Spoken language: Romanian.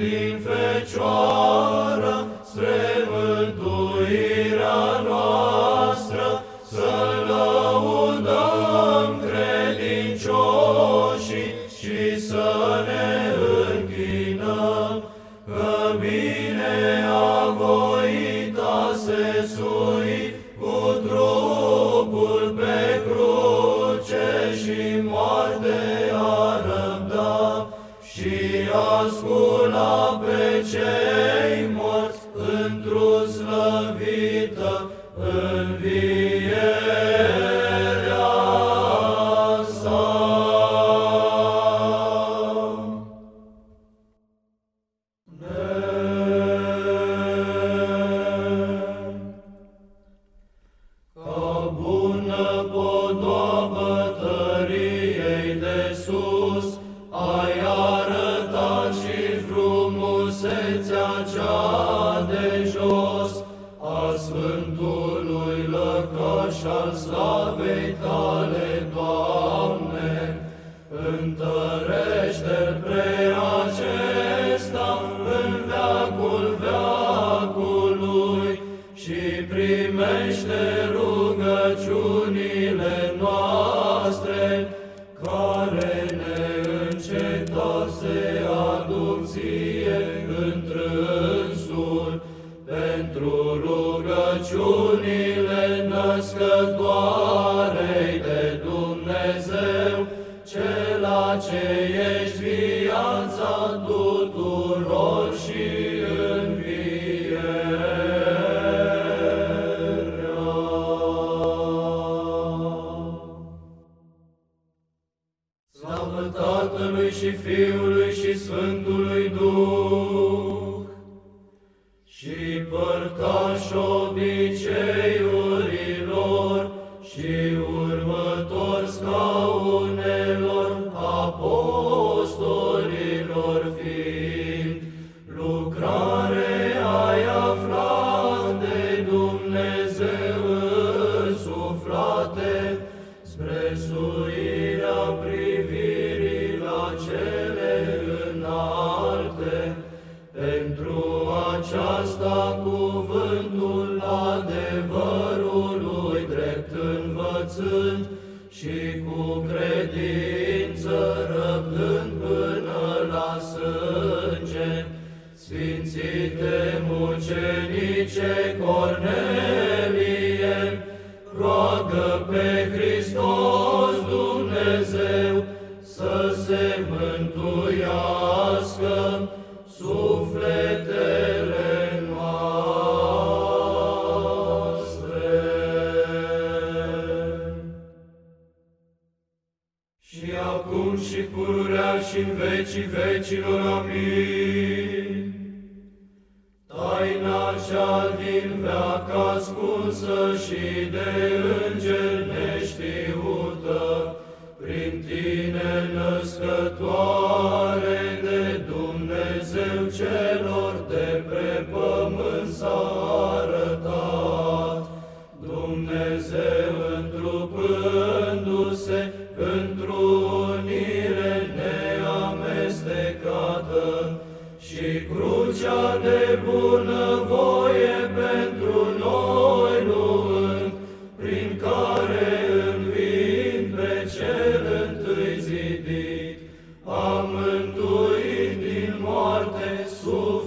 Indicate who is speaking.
Speaker 1: din Fecioară spre mântuirea noastră, să lăudăm credincioșii și să ne închinăm, că bine a voit a se sui cu trupul pe cruce și moarte și a scula pe cei morți într-o slăvită învierea sa. Ca bună frumusețea cea de jos, a Sfântului lăcaș al slavei tale, Doamne, întărește-l pre acesta în veacul veacului și primește rugăciunile rugăciunile născătoarei de Dumnezeu, cela ce ești viața tuturor și învierea. Slavă Tatălui și Fiului și Sfântului adevărului drept învățând și cu credință răbdând până la sânge, Sfințite mucenice Cornelie, roagă pe Hristos Dumnezeu să se mântuiască sufletele Și acum și pururea și în vecii vecilor, amin. Taina cea din veac ascunsă și de înger neștiută, prin tine născătoare Și crucea de bunăvoie pentru noi luând, prin care învind pe cel întâi zidit, am mântuit din moarte suflet.